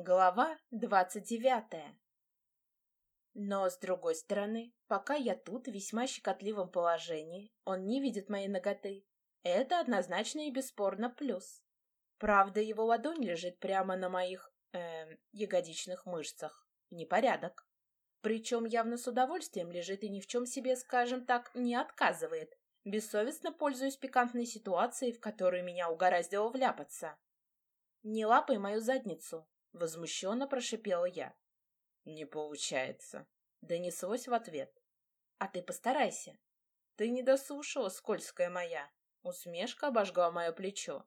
Глава двадцать девятая. Но, с другой стороны, пока я тут в весьма щекотливом положении, он не видит моей ноготы. Это однозначно и бесспорно плюс. Правда, его ладонь лежит прямо на моих, э, ягодичных мышцах. Непорядок. Причем явно с удовольствием лежит и ни в чем себе, скажем так, не отказывает, бессовестно пользуясь пикантной ситуацией, в которую меня угораздило вляпаться. «Не лапай мою задницу», — возмущенно прошипела я. «Не получается», — донеслось в ответ. «А ты постарайся». «Ты не дослушала, скользкая моя». Усмешка обожгла мое плечо.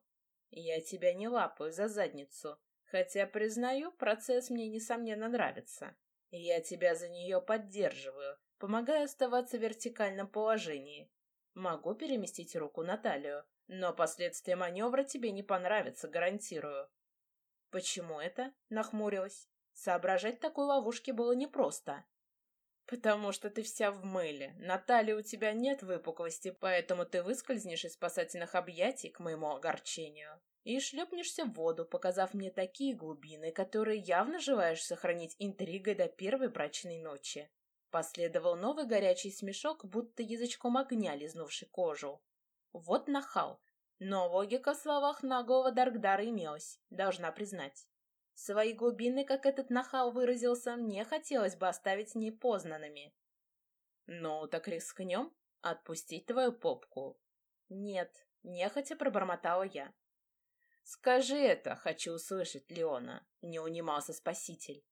«Я тебя не лапаю за задницу, хотя, признаю, процесс мне, несомненно, нравится. Я тебя за нее поддерживаю, помогая оставаться в вертикальном положении. Могу переместить руку на талию, но последствия маневра тебе не понравятся, гарантирую. Почему это? Нахмурилась. Соображать такой ловушки было непросто. Потому что ты вся в мыле. На у тебя нет выпуклости, поэтому ты выскользнешь из спасательных объятий к моему огорчению и шлепнешься в воду, показав мне такие глубины, которые явно желаешь сохранить интригой до первой брачной ночи. Последовал новый горячий смешок, будто язычком огня лизнувший кожу. Вот нахал. Но логика в словах наглого Даркдара имелась, должна признать. Свои глубины, как этот нахал выразился, мне хотелось бы оставить непознанными. «Ну, так рискнем? Отпустить твою попку?» «Нет», — нехотя пробормотала я. «Скажи это, хочу услышать, Леона», — не унимался спаситель.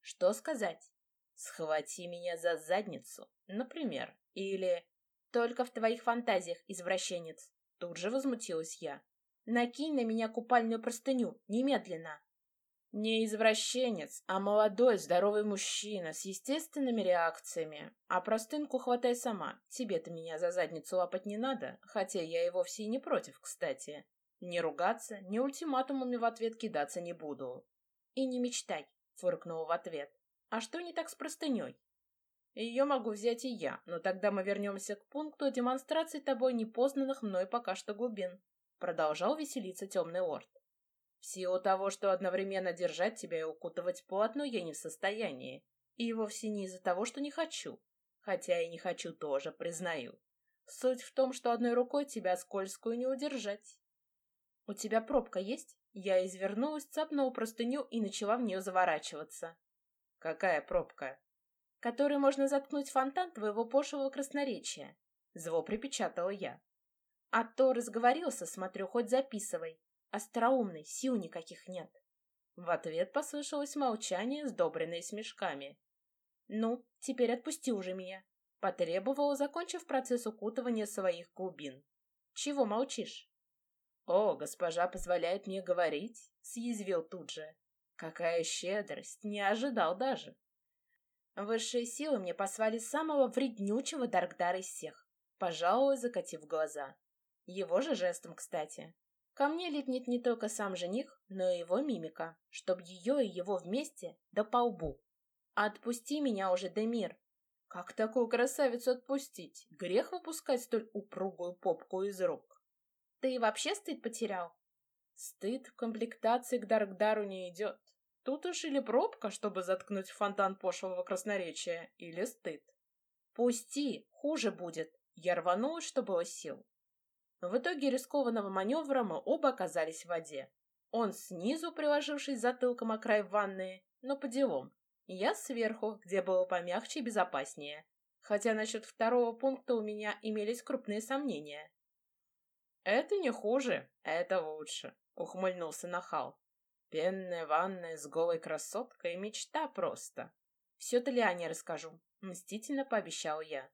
«Что сказать?» «Схвати меня за задницу, например, или...» «Только в твоих фантазиях, извращенец!» Тут же возмутилась я. «Накинь на меня купальную простыню, немедленно!» Не извращенец, а молодой, здоровый мужчина с естественными реакциями. А простынку хватай сама. Тебе-то меня за задницу лапать не надо, хотя я и вовсе и не против, кстати. Не ругаться, ни ультиматумами в ответ кидаться не буду. И не мечтай, фыркнул в ответ. А что не так с простыней? Ее могу взять и я, но тогда мы вернемся к пункту демонстрации тобой непознанных мной пока что глубин. Продолжал веселиться темный лорд. В силу того, что одновременно держать тебя и укутывать плотно я не в состоянии. И вовсе не из-за того, что не хочу. Хотя и не хочу тоже, признаю. Суть в том, что одной рукой тебя скользкую не удержать. У тебя пробка есть? Я извернулась, цапнула простыню и начала в нее заворачиваться. Какая пробка? Который можно заткнуть фонтан твоего пошлого красноречия. Зло припечатала я. А то разговорился, смотрю, хоть записывай. Остроумный, сил никаких нет. В ответ послышалось молчание, сдобренное смешками. «Ну, теперь отпусти уже меня», — потребовала, закончив процесс укутывания своих глубин. «Чего молчишь?» «О, госпожа позволяет мне говорить», — съязвил тут же. «Какая щедрость! Не ожидал даже!» Высшие силы мне послали самого вреднючего Даркдара из всех, пожалуй, закатив глаза. Его же жестом, кстати. Ко мне липнет не только сам жених, но и его мимика, чтоб ее и его вместе, да по лбу. Отпусти меня уже, Демир. Как такую красавицу отпустить? Грех выпускать столь упругую попку из рук. Ты и вообще стыд потерял? Стыд в комплектации к Даркдару не идет. Тут уж или пробка, чтобы заткнуть фонтан пошлого красноречия, или стыд. «Пусти, хуже будет!» Я рванулась, что было сил. В итоге рискованного маневра мы оба оказались в воде. Он снизу, приложившись затылком о край ванны, но по делам. Я сверху, где было помягче и безопаснее. Хотя насчет второго пункта у меня имелись крупные сомнения. «Это не хуже, это лучше», — ухмыльнулся Нахал. Пенная ванная с голой красоткой — мечта просто. Все-то Лиане расскажу, — мстительно пообещал я.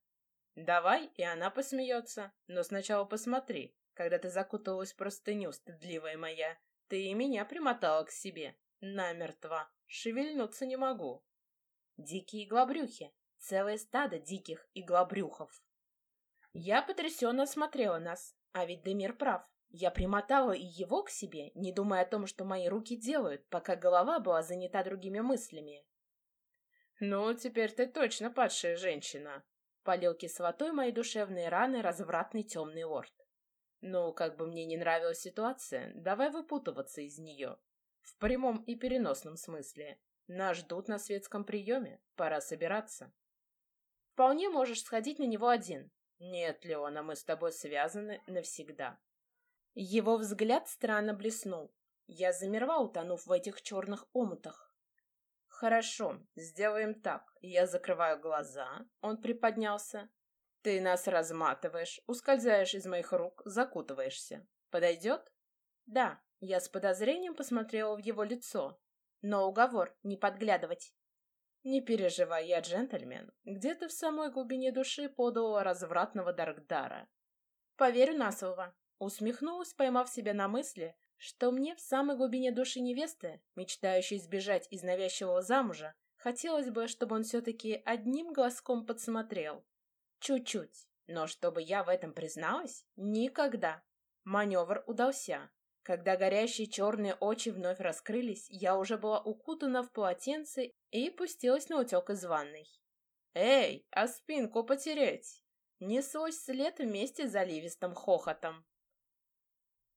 Давай, и она посмеется, но сначала посмотри, когда ты закуталась в простыню, стыдливая моя, ты и меня примотала к себе, намертво, шевельнуться не могу. Дикие иглобрюхи, целое стадо диких иглобрюхов. Я потрясенно смотрела нас, а ведь Демир прав. Я примотала и его к себе, не думая о том, что мои руки делают, пока голова была занята другими мыслями. «Ну, теперь ты точно падшая женщина», — полил кислотой мои душевные раны развратный темный лорд. «Ну, как бы мне не нравилась ситуация, давай выпутываться из нее. В прямом и переносном смысле. Нас ждут на светском приеме. Пора собираться. Вполне можешь сходить на него один. Нет, Леона, мы с тобой связаны навсегда. Его взгляд странно блеснул. Я замерла, утонув в этих черных омутах. Хорошо, сделаем так. Я закрываю глаза. Он приподнялся. Ты нас разматываешь, ускользаешь из моих рук, закутываешься. Подойдет? Да. Я с подозрением посмотрела в его лицо. Но уговор не подглядывать. Не переживай, я джентльмен. Где-то в самой глубине души подал развратного Даркдара. Поверю на слово. Усмехнулась, поймав себя на мысли, что мне в самой глубине души невесты, мечтающей сбежать из навязчивого замужа, хотелось бы, чтобы он все-таки одним глазком подсмотрел. Чуть-чуть. Но чтобы я в этом призналась? Никогда. Маневр удался. Когда горящие черные очи вновь раскрылись, я уже была укутана в полотенце и пустилась на утек из ванной. «Эй, а спинку потереть!» Неслось след вместе с заливистым хохотом.